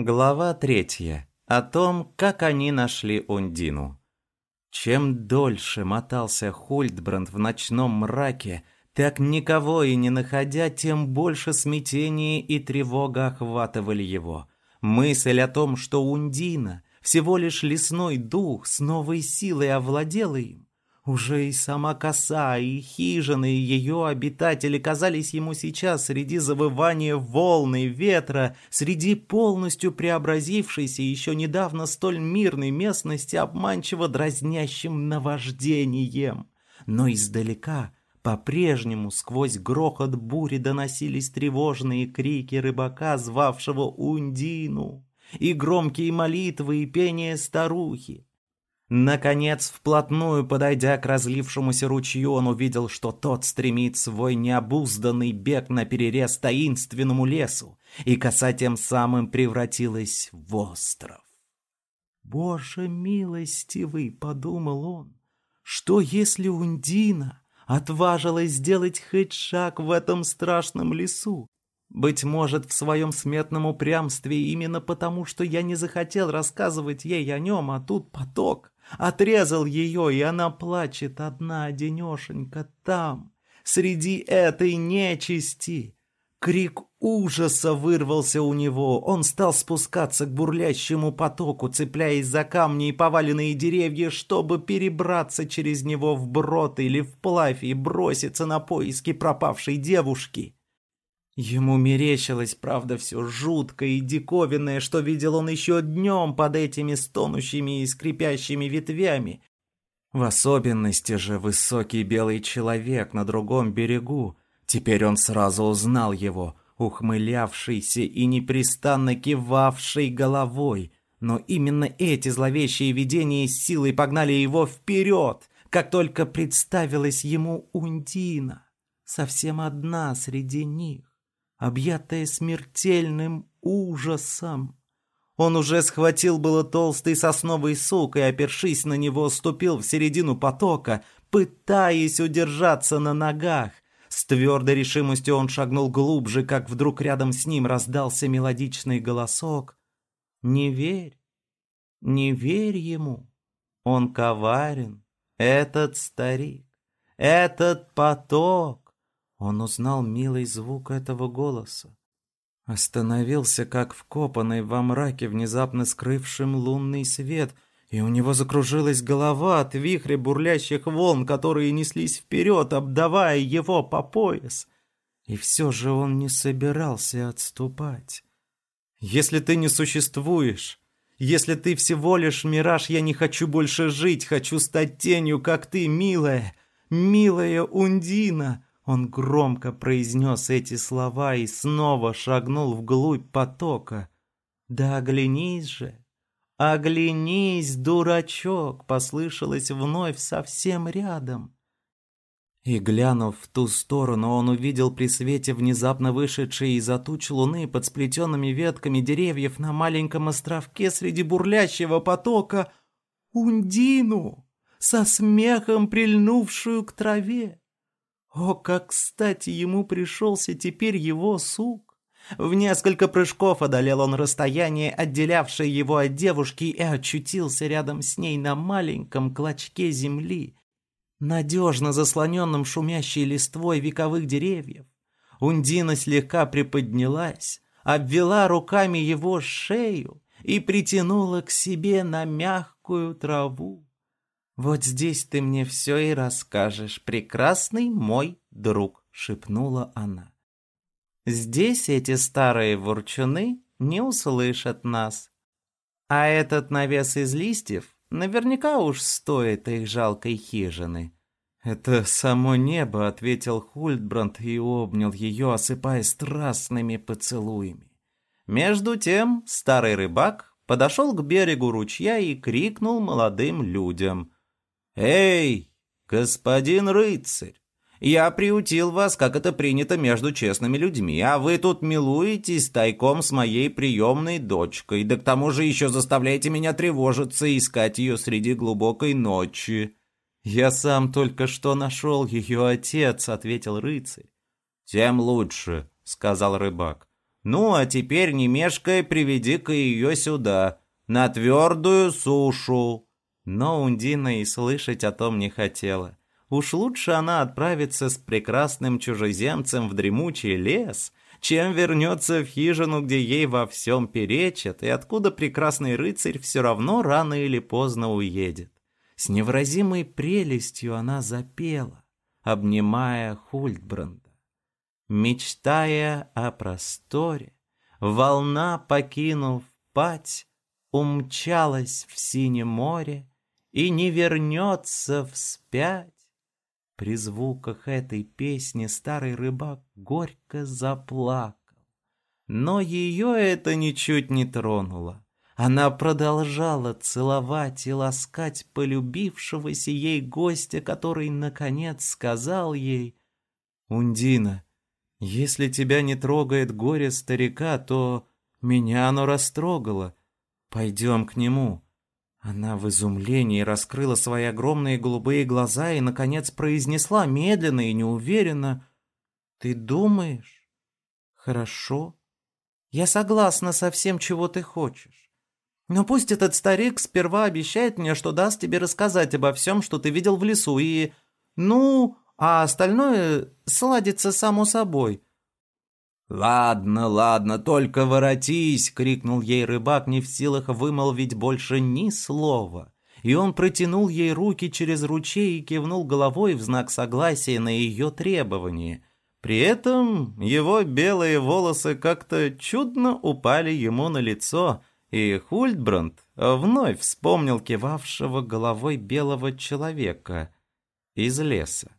Глава третья. О том, как они нашли Ундину. Чем дольше мотался Хольдбранд в ночном мраке, так никого и не находя, тем больше смятения и тревога охватывали его. Мысль о том, что Ундина, всего лишь лесной дух, с новой силой овладела им, уже и сама коса, и хижины, и ее обитатели казались ему сейчас среди завывания волны ветра, среди полностью преобразившейся еще недавно столь мирной местности обманчиво дразнящим наваждением. Но издалека, по-прежнему, сквозь грохот бури доносились тревожные крики рыбака, звавшего Ундину, и громкие молитвы и пение старухи. Наконец, вплотную подойдя к разлившемуся ручью, он увидел, что тот стремит свой необузданный бег на перерез таинственному лесу, и коса тем самым превратилась в остров. «Боже милостивый!» — подумал он. «Что, если Ундина отважилась сделать хоть шаг в этом страшном лесу? Быть может, в своем сметном упрямстве именно потому, что я не захотел рассказывать ей о нем, а тут поток» Отрезал ее, и она плачет одна одинешенька там, среди этой нечисти. Крик ужаса вырвался у него. Он стал спускаться к бурлящему потоку, цепляясь за камни и поваленные деревья, чтобы перебраться через него вброд или вплавь и броситься на поиски пропавшей девушки. Ему мерещилось, правда, все жуткое и диковинное, что видел он еще днем под этими стонущими и скрипящими ветвями. В особенности же высокий белый человек на другом берегу. Теперь он сразу узнал его, ухмылявшийся и непрестанно кивавший головой. Но именно эти зловещие видения силой погнали его вперед, как только представилась ему Ундина, совсем одна среди них объятая смертельным ужасом. Он уже схватил было толстый сосновый сук и, опершись на него, ступил в середину потока, пытаясь удержаться на ногах. С твердой решимостью он шагнул глубже, как вдруг рядом с ним раздался мелодичный голосок. «Не верь, не верь ему, он коварен, этот старик, этот поток, он узнал милый звук этого голоса. Остановился, как вкопанный во мраке, внезапно скрывшим лунный свет, и у него закружилась голова от вихря бурлящих волн, которые неслись вперед, обдавая его по пояс. И все же он не собирался отступать. «Если ты не существуешь, если ты всего лишь мираж, я не хочу больше жить, хочу стать тенью, как ты, милая, милая Ундина!» Он громко произнес эти слова и снова шагнул вглубь потока. «Да оглянись же! Оглянись, дурачок!» послышалось вновь совсем рядом. И, глянув в ту сторону, он увидел при свете внезапно вышедшей из-за туч луны под сплетенными ветками деревьев на маленьком островке среди бурлящего потока Ундину, со смехом прильнувшую к траве. О, как кстати ему пришелся теперь его сук! В несколько прыжков одолел он расстояние, отделявшее его от девушки, и очутился рядом с ней на маленьком клочке земли, надежно заслоненном шумящей листвой вековых деревьев. Ундина слегка приподнялась, обвела руками его шею и притянула к себе на мягкую траву. «Вот здесь ты мне все и расскажешь, прекрасный мой друг», — шепнула она. «Здесь эти старые ворчуны не услышат нас. А этот навес из листьев наверняка уж стоит их жалкой хижины». «Это само небо», — ответил Хультбранд и обнял ее, осыпая страстными поцелуями. Между тем старый рыбак подошел к берегу ручья и крикнул молодым людям — «Эй, господин рыцарь, я приутил вас, как это принято между честными людьми, а вы тут милуетесь тайком с моей приемной дочкой, да к тому же еще заставляете меня тревожиться и искать ее среди глубокой ночи». «Я сам только что нашел ее отец», — ответил рыцарь. «Тем лучше», — сказал рыбак. Ну, а теперь, не мешкая, приведи-ка ее сюда, на твердую сушу». Но Ундина и слышать о том не хотела. Уж лучше она отправится с прекрасным чужеземцем в дремучий лес, чем вернется в хижину, где ей во всем перечат, и откуда прекрасный рыцарь все равно рано или поздно уедет. С невыразимой прелестью она запела, обнимая Хультбранда. Мечтая о просторе, волна, покинув пать, умчалась в синее море и не вернется вспять. При звуках этой песни старый рыбак горько заплакал. Но ее это ничуть не тронуло. Она продолжала целовать и ласкать полюбившегося ей гостя, который, наконец, сказал ей, «Ундина, если тебя не трогает горе старика, то меня оно растрогало. Пойдем к нему». Она в изумлении раскрыла свои огромные голубые глаза и, наконец, произнесла медленно и неуверенно. «Ты думаешь? Хорошо. Я согласна со всем, чего ты хочешь. Но пусть этот старик сперва обещает мне, что даст тебе рассказать обо всем, что ты видел в лесу, и... Ну, а остальное сладится само собой. «Ладно, ладно, только воротись!» — крикнул ей рыбак, не в силах вымолвить больше ни слова. И он протянул ей руки через ручей и кивнул головой в знак согласия на ее требование. При этом его белые волосы как-то чудно упали ему на лицо, и Хультбранд вновь вспомнил кивавшего головой белого человека из леса.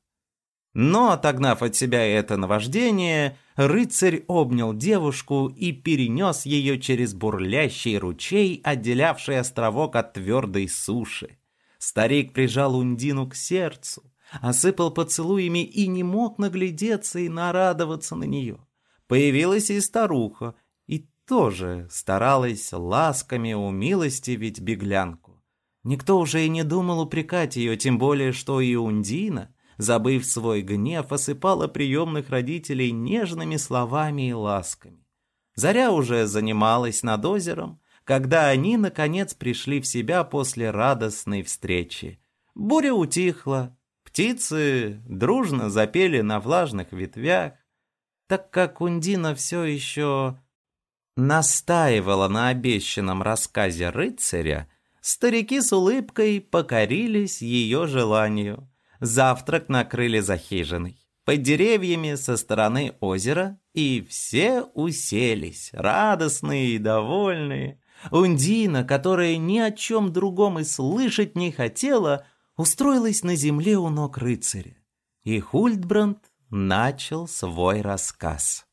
Но, отогнав от себя это наваждение, рыцарь обнял девушку и перенес ее через бурлящий ручей, отделявший островок от твердой суши. Старик прижал Ундину к сердцу, осыпал поцелуями и не мог наглядеться и нарадоваться на нее. Появилась и старуха, и тоже старалась ласками умилостивить беглянку. Никто уже и не думал упрекать ее, тем более, что и Ундина — забыв свой гнев, осыпала приемных родителей нежными словами и ласками. Заря уже занималась над озером, когда они, наконец, пришли в себя после радостной встречи. Буря утихла, птицы дружно запели на влажных ветвях, так как Ундина все еще настаивала на обещанном рассказе рыцаря, старики с улыбкой покорились ее желанию. Завтрак накрыли за хижиной, под деревьями со стороны озера, и все уселись, радостные и довольные. Ундина, которая ни о чем другом и слышать не хотела, устроилась на земле у ног рыцаря. И Хультбранд начал свой рассказ.